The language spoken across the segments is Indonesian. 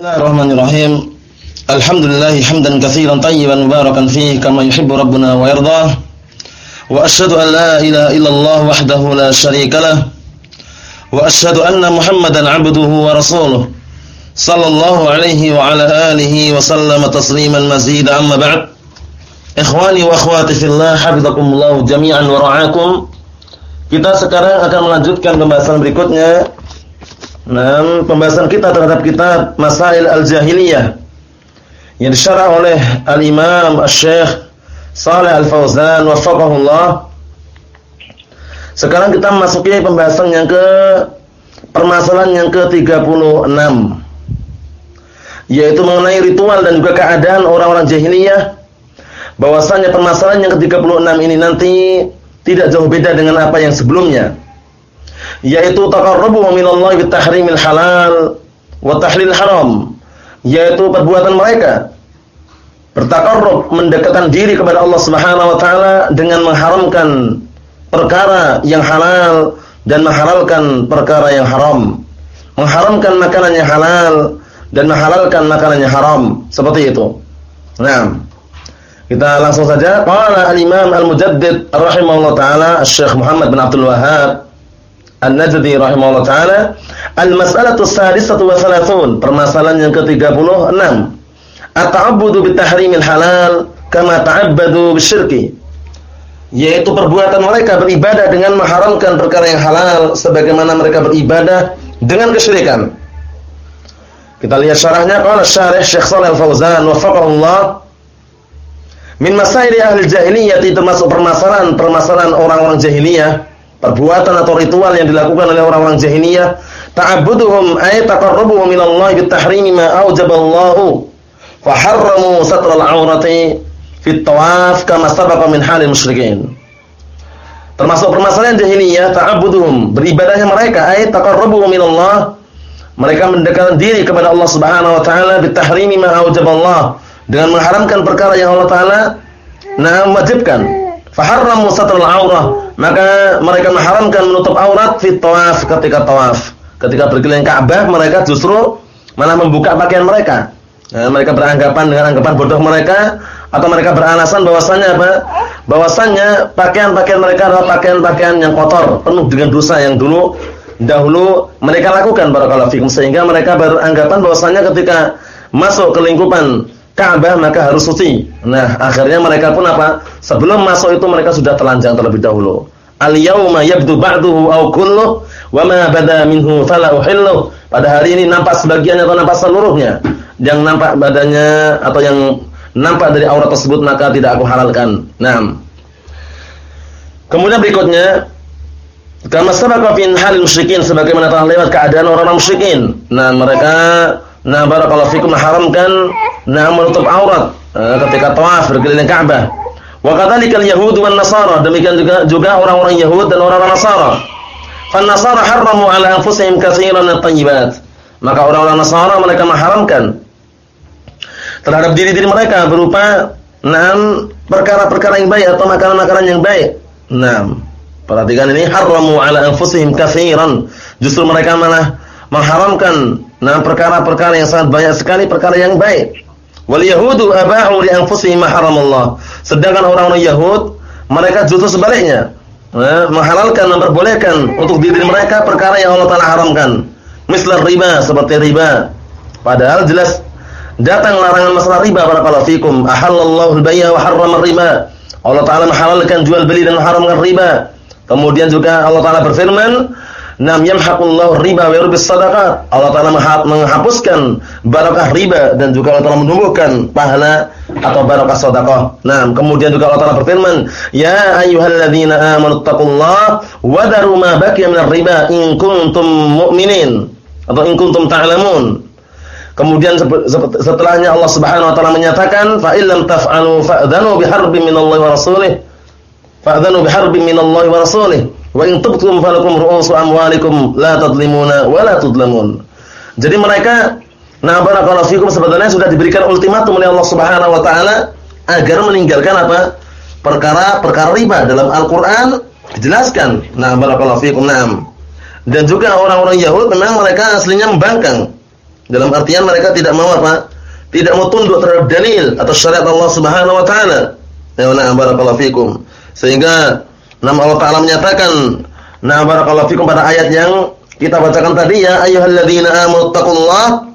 Bismillahirrahmanirrahim. Alhamdulillah hamdan katsiran tayyiban mubarakan fihi kama yuhibbu rabbuna wa yardah. Wa asyhadu an la ilaha illallah wahdahu la syarika lah. Wa asyhadu anna Muhammadan 'abduhu wa rasuluh. Sallallahu alaihi wa ala alihi wa sallama tasliman mazida amma ba'd. Ikhwani wa akhwati fillah, hafizakumullah jami'an wa ra'akum. Kita sekarang akan melanjutkan pembahasan berikutnya Nah, pembahasan kita terhadap kitab Masail Al-Jahiliyah yang disyarah oleh Al-Imam Asy-Syaikh Shalih Al-Fauzan wafaqahullah. Sekarang kita memasuki pembahasan yang ke permasalahan yang ke-36 yaitu mengenai ritual dan juga keadaan orang-orang jahiliyah bahwasanya permasalahan yang ke-36 ini nanti tidak jauh beda dengan apa yang sebelumnya yaitu taqarrubu minallahi bitahrimil halal wa tahlil haram yaitu perbuatan mereka. Bertakarrub mendekatkan diri kepada Allah Subhanahu wa taala dengan mengharamkan perkara yang halal dan menghalalkan perkara yang haram. Mengharamkan makanan yang halal dan menghalalkan makanan yang haram. Seperti itu. Nah kita langsung saja. Qala al-imam al-mujaddid rahimahullah taala Syekh Muhammad bin Abdul Wahhab An-Najdi rahimahullah taala, al-mas'alatu sadisatu wa thalathun, permasalahan yang ke-36. At-ta'abbudu bitahrimil halal kama ta'abbadu bisyirki. Yaitu perbuatan mereka beribadah dengan mengharamkan perkara yang halal sebagaimana mereka beribadah dengan kesyirikan. Kita lihat syarahnya qala syarih Syekh Shalih Al-Fauzan wafaqahullah min masail ahli jahiliyah termasuk permasalahan-permasalahan orang-orang jahiliyah perbuatan atau ritual yang dilakukan oleh orang-orang jahiliyah ta'abbuduhum ay taqarrubuhum ila Allah bitahrimi ma aujaballahu fa harramu satral aurati fi tawaf kama sabaqa min halil musyrikin. Termasuk permasalahan jahiliyah ta'abbuduhum beribadahnya mereka ay taqarrubuhum ila Allah mereka mendekatkan diri kepada Allah Subhanahu wa taala bitahrimi ma aujaballahu dengan mengharamkan perkara yang Allah taala nah wajibkan faharramu satral aurah maka mereka mengharamkan menutup aurat fit tawaf ketika tawaf. Ketika berkeliling Ka'bah mereka justru malah membuka pakaian mereka. Nah, mereka beranggapan dengan anggapan bodoh mereka atau mereka beralasan bahwasannya apa? Bahwasannya pakaian-pakaian mereka adalah pakaian-pakaian yang kotor, penuh dengan dosa yang dulu dahulu mereka lakukan barakallahu fikum sehingga mereka beranggapan bahwasannya ketika masuk ke lingkupan Ka'bah maka harus suci. Nah, akhirnya mereka pun apa? Sebelum masuk itu mereka sudah telanjang terlebih dahulu. Al-yauma yabdu ba'duhu aw kulluh wa ma bada minhu fala uhillu. Pada hari ini nampak sebagiannya atau nampak seluruhnya. Yang nampak badannya atau yang nampak dari aurat tersebut maka tidak aku halalkan. Naam. Kemudian berikutnya kama sabaqa fi hal musyrikin sebagaimana telah lewat keadaan orang-orang musyrikin. Nah, mereka nah barakallahu fikum haramkan nah menutup aurat uh, ketika tawaf berkeliling Ka'bah. Wa kadzalikal yahud wan nasara, demikian juga juga orang-orang Yahud dan orang-orang Nasara. Fan nasara harramu ala anfusihim katsiran at-tayyibat. Maka orang-orang Nasara mereka mengharamkan terhadap diri-diri mereka berupa enam perkara-perkara yang baik atau makanan-makanan yang baik. Enam. Perhatikan ini harramu ala anfusihim katsiran. Justru mereka malah mengharamkan enam perkara-perkara yang sangat banyak sekali perkara yang baik. Wal yahudu aba'u li anfusihim ma haramallah. Sedangkan orang-orang Yahud mereka justru sebaliknya, eh, menghalalkan memperbolehkan untuk diri mereka perkara yang Allah Taala haramkan. Misal riba seperti riba. Padahal jelas datang larangan masalah riba barakallahu fikum. Ahallallahu al-bay'a wa harrama riba Allah Taala menghalalkan jual beli dan mengharamkan riba. Kemudian juga Allah Taala berfirman, Nam yamhaqullahu riba wa yurbis sadaqat. Allah Taala menghapuskan barakah riba dan juga Allah Taala menumbuhkan pahala atau barakah sedekah. Nah, kemudian juga Allah Taala berfirman, "Ya ayyuhalladzina amanu taqullaha wa daru ma baqiya minar riba in kuntum mu'minin." Atau in kuntum ta'lamun. Kemudian setelahnya Allah Subhanahu wa taala menyatakan, "Fa illam taf'alu fa'dhanu biharbin minallahi wa rasulih." Fa'dhanu biharbin minallahi wa rasulih. Wa in tubtum falakum ru'usu amwalikum la tadlimuna wa la tudlamun. Jadi mereka nah barakallahu fikum sebetulnya sudah diberikan ultimatum oleh Allah Subhanahu wa taala agar meninggalkan apa? perkara-perkara riba dalam Al-Qur'an dijelaskan. Nah barakallahu fikum. Naam. Dan juga orang-orang Yahud memang mereka aslinya membangkang. Dalam artian mereka tidak mau apa? Tidak mau tunduk terhadap dalil atau syariat Allah Subhanahu wa taala. Ya barakallahu fikum. Sehingga nama Allah taala menyatakan, "Na barakallahu fikum" pada ayat yang kita bacakan tadi ya ayyuhalladzina amanu taqullaha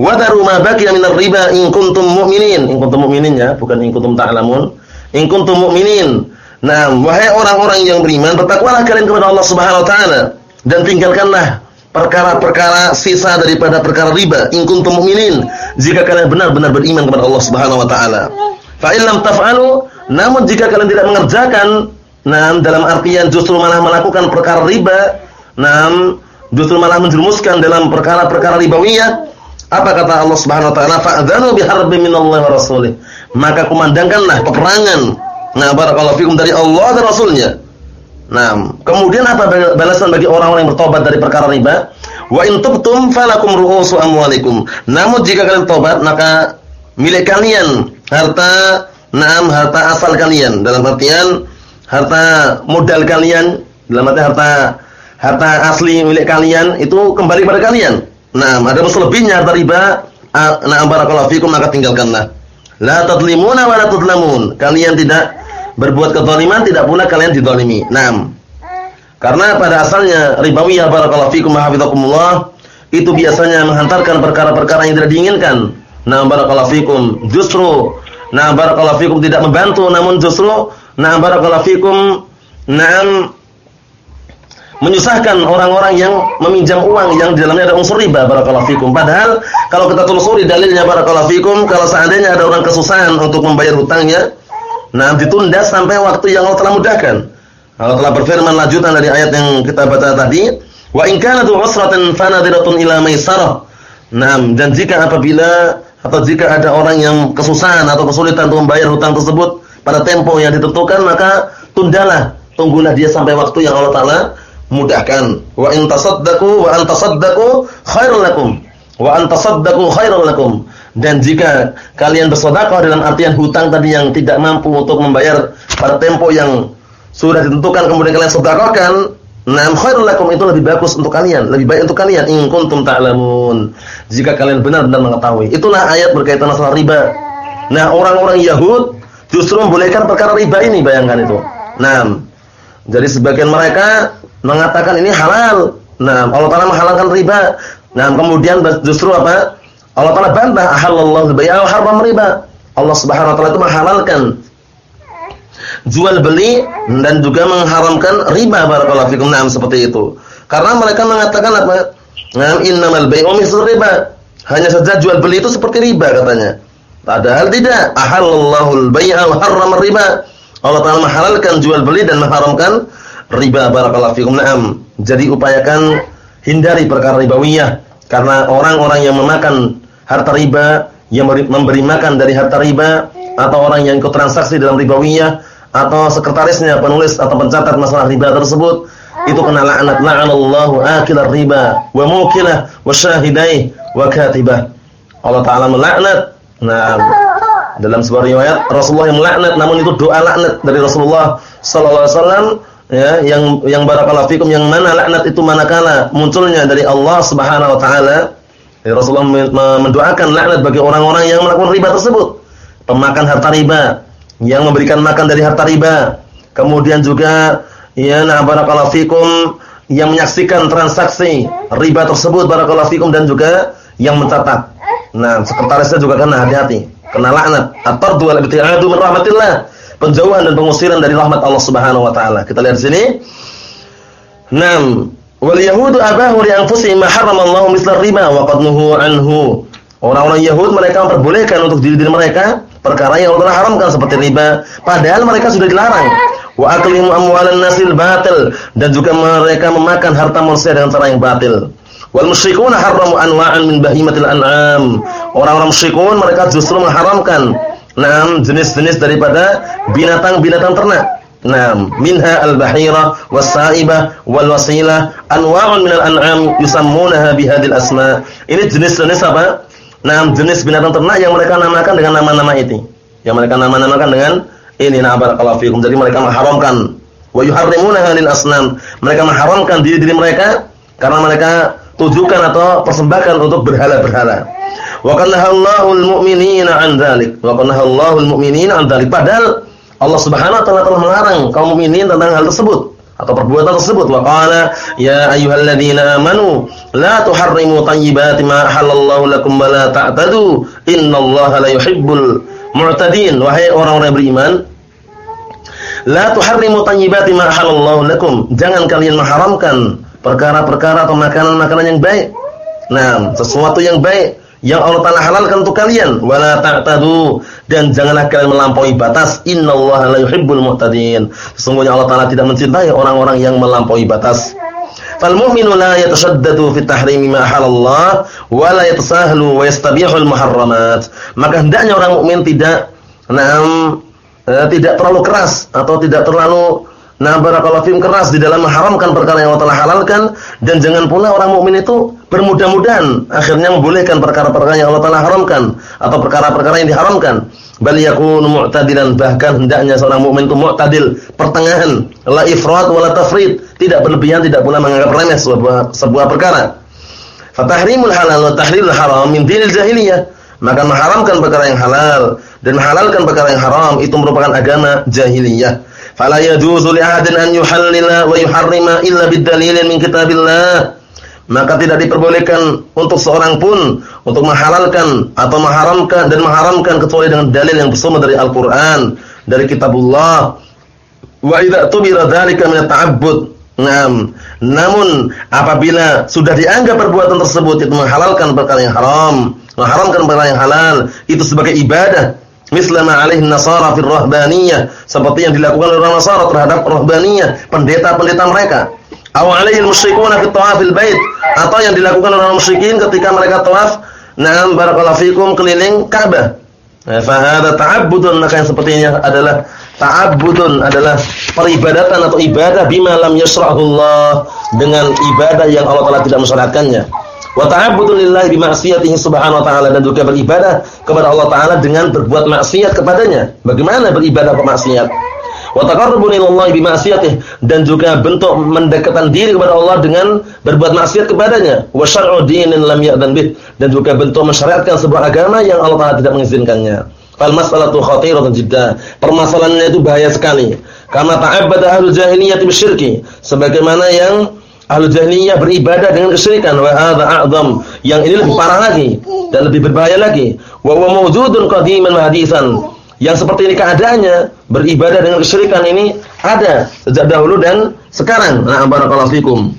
wa daru ma baqiya minar riba in kuntum mu'minin. In kuntum mu'minin ya, bukan in kuntum ta'lamun. In kuntum mu'minin. Nah, wahai orang-orang yang beriman, bertakwalah kalian kepada Allah Subhanahu wa taala dan tinggalkanlah perkara-perkara sisa daripada perkara riba in kuntum mu'minin jika kalian benar-benar beriman kepada Allah Subhanahu wa taala fa illam taf'alu namun jika kalian tidak mengerjakan nah dalam artian justru malah melakukan perkara riba. Nah justru malah menjerumuskan dalam perkara-perkara ribawiyah. Apa kata Allah Subhanahu wa taala? Fa'dzanu biharbin minallahi wa rasulih. Maka kumandangkanlah peperangan. Nah barakallahu fikum dari Allah dan rasulnya. Nah, kemudian apa balasan bagi orang-orang yang bertobat dari perkara riba? Wa in tubtum falakum ru'usu amwalikum. Namun jika kalian tobat maka milik kalian harta naam harta asal kalian. Dalam artian harta modal kalian dalam arti harta harta asli milik kalian itu kembali pada kalian. Nah, ada selebihnya harta riba, na'am barakallahu fikum maka tinggalkanlah. La tadlimuna wa la tudlamun. Kalian tidak berbuat kezaliman tidak pula kalian dizalimi. Naam. Karena pada asalnya ribawiyah barakallahu fikum hafizakumullah itu biasanya menghantarkan perkara-perkara yang tidak diinginkan. Naam barakallahu fikum. Justru naam barakallahu fikum tidak membantu namun justru naam barakallahu fikum naam menyusahkan orang-orang yang meminjam uang yang di dalamnya ada unsur riba barakallahu fikum. Padahal kalau kita telusuri dalilnya barakallahu fikum kalau seandainya ada orang kesusahan untuk membayar hutangnya Nah, ditunda sampai waktu yang Allah telah mudahkan. Allah telah berfirman lanjutan dari ayat yang kita baca tadi, wa in kana tu usratin fanadiratun ila maisarah. Nah, dan jika apabila atau jika ada orang yang kesusahan atau kesulitan untuk membayar hutang tersebut pada tempo yang ditentukan, maka tundalah, tunggulah dia sampai waktu yang Allah taala mudahkan. Wa in tasaddaqu wa an tasaddaqu khairul lakum. Wa an tasaddaqu khairul lakum. Dan jika kalian bersedekah dalam artian hutang tadi yang tidak mampu untuk membayar pada tempo yang sudah ditentukan kemudian kalian sedekahkan, nah khairul lakum itu lebih bagus untuk kalian, lebih baik untuk kalian in kuntum ta'lamun. Jika kalian benar-benar mengetahui. Itulah ayat berkaitan masalah riba. Nah, orang-orang Yahud justru membolehkan perkara riba ini, bayangkan itu. Nah, jadi sebagian mereka mengatakan ini halal. Nah, Allah Taala menghalalkan riba. Nah, kemudian justru apa? Allah Taala bantah ahallallahu al-bai'a wa harrama riba. Allah Subhanahu wa taala itu menghalalkan jual beli dan juga mengharamkan riba barakallahu fikum. Naam seperti itu. Karena mereka mengatakan apa? Naam innamal bai'u mislu riba. Hanya saja jual beli itu seperti riba katanya. Padahal tidak. Ahallallahu al-bai'a wa harrama riba. Allah Taala menghalalkan jual beli dan mengharamkan riba barakallahu fikum. Naam. Jadi upayakan hindari perkara ribawiyah karena orang-orang yang memakan harta riba, yang memberi makan dari harta riba, atau orang yang ikut transaksi dalam ribawiyah, atau sekretarisnya penulis atau pencatat masalah riba tersebut, itu kena laknat la'anallahu akilar riba wa mukilah wa syahidai wa katibah. Allah Ta'ala melaknat. Nah, dalam sebuah riwayat Rasulullah yang melaknat namun itu doa laknat dari Rasulullah sallallahu alaihi wasallam ya yang yang barakallahu fikum yang mana laknat itu manakala munculnya dari Allah Subhanahu wa taala Ya, Rasulullah mendoakan laknat bagi orang-orang yang melakukan riba tersebut. Pemakan harta riba, yang memberikan makan dari harta riba. Kemudian juga ya na barakallahu fikum yang menyaksikan transaksi riba tersebut barakallahu fikum dan juga yang mencatat. Nah, sekretarisnya juga kena hati-hati, kena laknat. At-tardu wal ibtiadu min rahmatillah. Penjauhan dan pengusiran dari rahmat Allah Subhanahu wa taala. Kita lihat sini. 6 Wal yahudu abahu li anfusihim ma haramallahu misla riba wa qad nuhu anhu. Orang-orang Yahud mereka memperbolehkan untuk diri-diri mereka perkara yang Allah haramkan seperti riba, padahal mereka sudah dilarang. Wa aklihim amwalan nasil batil dan juga mereka memakan harta manusia dengan cara yang batil. Wal musyrikuna haramu anwa'an min bahimatil an'am. Orang-orang musyrikun mereka justru mengharamkan enam jenis-jenis daripada binatang-binatang ternak. Naam, minha al-bahira was-sa'ibah wal-wasilah anwa'un minal an'am yusammunaha bihadil asma. Ini jenis-jenis apa? Naam, jenis binatang ternak yang mereka namakan dengan nama-nama itu. Yang mereka nama-namakan dengan ini na barakallahu fikum. Jadi mereka mengharamkan wa yuharrimunaha lil asnam. Mereka mengharamkan diri-diri mereka karena mereka tujukan atau persembahkan untuk berhala-berhala. Wa kana Allahul mu'minina 'an dzalik. Wa kana Allahul mu'minina 'an dzalik. Padahal Allah Subhanahu wa taala telah melarang kaum mukminin tentang hal tersebut atau perbuatan tersebut wa qala ya ayyuhalladzina amanu la tuharrimu thayyibati ma halallahu lakum wa la ta'tadu innallaha la yuhibbul mu'tadin wahai orang-orang beriman la tuharrimu thayyibati ma halallahu lakum jangan kalian mengharamkan perkara-perkara atau makanan-makanan yang baik. Nah sesuatu yang baik yang Allah Taala halalkan untuk kalian. Wala ta'tadu. Dan janganlah kalian melampaui batas. Innallaha la yuhibbul mu'tadin sesungguhnya Allah Taala tidak mencintai orang-orang yang melampaui batas. Fal mu'minu la yatashaddadu fi tahrimi ma halallah wa la yatasahlu wa yastabihul muharramat. Maka hendaknya orang mukmin tidak nah, tidak terlalu keras atau tidak terlalu Nah, barakallahu fiikum keras di dalam mengharamkan perkara yang Allah telah halalkan dan jangan pula orang mukmin itu bermudah-mudahan akhirnya membolehkan perkara-perkara yang Allah telah haramkan atau perkara-perkara yang diharamkan. Bal yakunu mu'tadilan bahkan hendaknya seorang mukmin itu mu'tadil, pertengahan, la ifrat wala tafrid, tidak berlebihan, tidak pula menganggap remeh sebuah sebuah perkara. Fatahrimul halal wa tahrilul haram min dinil jahiliyah. Maka mengharamkan perkara yang halal dan menghalalkan perkara yang haram itu merupakan agama jahiliyah fala yajuzu li ahadin an yuhallila wa yuharrima illa bidalilin min kitabillah. Maka tidak diperbolehkan untuk seorang pun untuk menghalalkan atau mengharamkan dan mengharamkan kecuali dengan dalil yang bersumber dari Al-Qur'an dari kitabullah. Wa idza tubira dzalika min ta'abbud Naam. Namun apabila sudah dianggap perbuatan tersebut itu menghalalkan perkara yang haram, mengharamkan perkara yang halal, itu sebagai ibadah, mislama alaihi nasara fil rahbaniyah seperti yang dilakukan oleh orang Nasara terhadap rahbaniyah pendeta-pendeta mereka. Aw alaihi musyrikuna fi tawafil bait. Atau yang dilakukan oleh orang musyrikin ketika mereka tawaf na'am barakallahu fikum keliling Ka'bah. Nah, fa hadza ta'abbudun maka yang sepertinya adalah ta'abbudun adalah peribadatan atau ibadah bima lam yasrahullah dengan ibadah yang Allah Taala tidak mensyariatkannya wa ta'abbudu lillahi bi ma'siyatihi subhanahu wa ta'ala dan juga beribadah kepada Allah taala dengan berbuat maksiat kepadanya. Bagaimana beribadah ke maksiat? Wa taqarrubu ilallahi bi ma'siyatihi dan juga bentuk mendekatan diri kepada Allah dengan berbuat maksiat kepadanya. Wa syar'u dinin lam ya'dan bih dan juga bentuk mensyariatkan sebuah agama yang Allah taala tidak mengizinkannya. Fal mas'alatu khatiratun jidda. Permasalahannya itu bahaya sekali. Karena ta'abbada ahlul jahiliyah bisyirki sebagaimana yang Ahlu jahiliyah beribadah dengan kesyirikan wa hadza a'zam. Yang ini lebih parah lagi dan lebih berbahaya lagi. Wa huwa mawjudun qadiman hadisan. Yang seperti ini keadaannya beribadah dengan kesyirikan ini ada sejak dahulu dan sekarang. Nah, barakallahu fikum.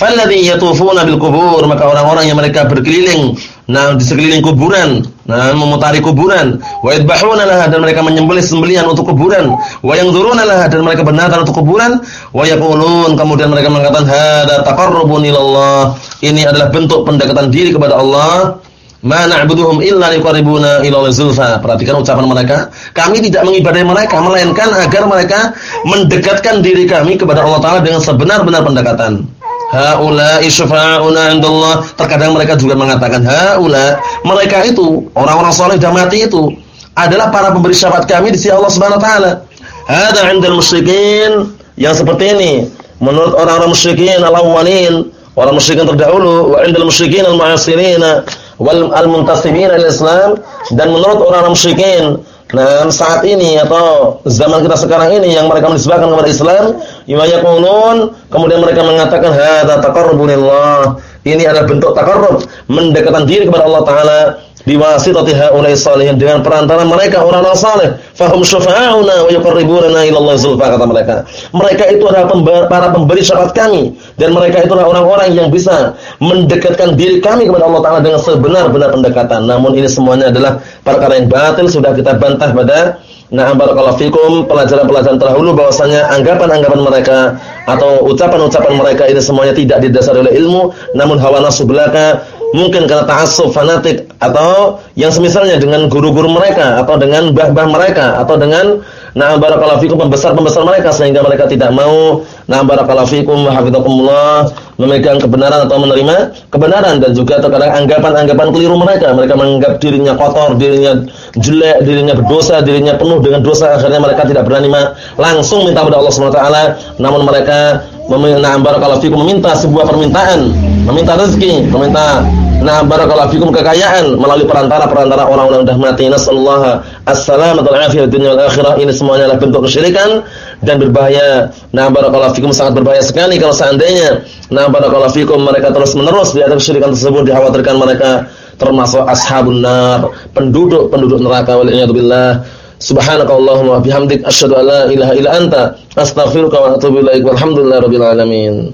Falladhi yatufuna bil kubur, maka orang-orang yang mereka berkeliling nah di sekeliling kuburan, nah memutari kuburan, wa yadbahuna laha dan mereka menyembelih sembelihan untuk kuburan, wa yanzuruna laha dan mereka bernadar untuk kuburan, wa yaqulun kemudian mereka mengatakan hada taqarrubun ilallah. Ini adalah bentuk pendekatan diri kepada Allah. Ma na'buduhum illa liqarribuna ila zulfa. Perhatikan ucapan mereka, kami tidak mengibadahi mereka melainkan agar mereka mendekatkan diri kami kepada Allah taala dengan sebenar-benar pendekatan haula'i syafa'una 'indallah. Terkadang mereka juga mengatakan haula, mereka itu orang-orang saleh dan mati itu adalah para pemberi syafaat kami di sisi Allah Subhanahu wa taala. Hada 'indal musyrikin yang seperti ini menurut orang-orang musyrikin al-awwalin, orang musyrikin terdahulu wa 'indal musyrikin al-mu'asirin wal al-muntasibin al-Islam dan menurut orang-orang musyrikin Nah, saat ini atau zaman kita sekarang ini yang mereka menisbahkan kepada Islam, yaqulun, kemudian mereka mengatakan hadza taqarrubulillah. Ini adalah bentuk taqarrub, mendekatkan diri kepada Allah taala biwasitati haula'i salihin. Dengan perantara mereka orang-orang saleh fahum syafa'una wa yuqarribuna ila Allah zulfa kata mereka. Mereka itu adalah para pemberi syafaat kami. Dan mereka itu adalah orang-orang yang bisa mendekatkan diri kami kepada Allah taala dengan sebenar-benar pendekatan. Namun ini semuanya adalah perkara yang batil sudah kita bantah pada Nah, barakallahu fikum. Pelajaran-pelajaran terdahulu bahwasanya anggapan-anggapan mereka atau ucapan-ucapan mereka ini semuanya tidak didasari oleh ilmu, namun hawa nafsu belaka mungkin karena ta'assub fanatik atau yang semisalnya dengan guru-guru mereka atau dengan bah-bah mereka atau dengan nah barakallahu fikum pembesar-pembesar mereka sehingga mereka tidak mau. Nah barakallahu fikum hafizakumullah memegang kebenaran atau menerima kebenaran dan juga terkadang anggapan-anggapan keliru mereka. Mereka menganggap dirinya kotor, dirinya jelek, dirinya berdosa, dirinya penuh dengan dosa. Akhirnya mereka tidak berani langsung minta kepada Allah taala. Namun mereka meminta barakallahu fikum meminta sebuah permintaan meminta rezeki, meminta nah barakallahu fikum kekayaan melalui perantara-perantara orang-orang sudah mati. Nasallahu as-salamata wal afiyah dunya wal akhirah. Ini semuanya adalah bentuk kesyirikan dan berbahaya. Nah barakallahu fikum sangat berbahaya sekali kalau seandainya nah barakallahu fikum mereka terus-menerus di atas kesyirikan tersebut dikhawatirkan mereka termasuk ashabun nar, penduduk-penduduk neraka wal billah. Subhanakallahumma bihamdik asyhadu an la ilaha illa anta astaghfiruka wa atubu ilaik. Walhamdulillahirabbil alamin.